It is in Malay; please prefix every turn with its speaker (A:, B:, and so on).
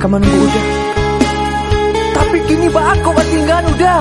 A: Kamu nunggu udah. Tapi kini bah aku tinggal udah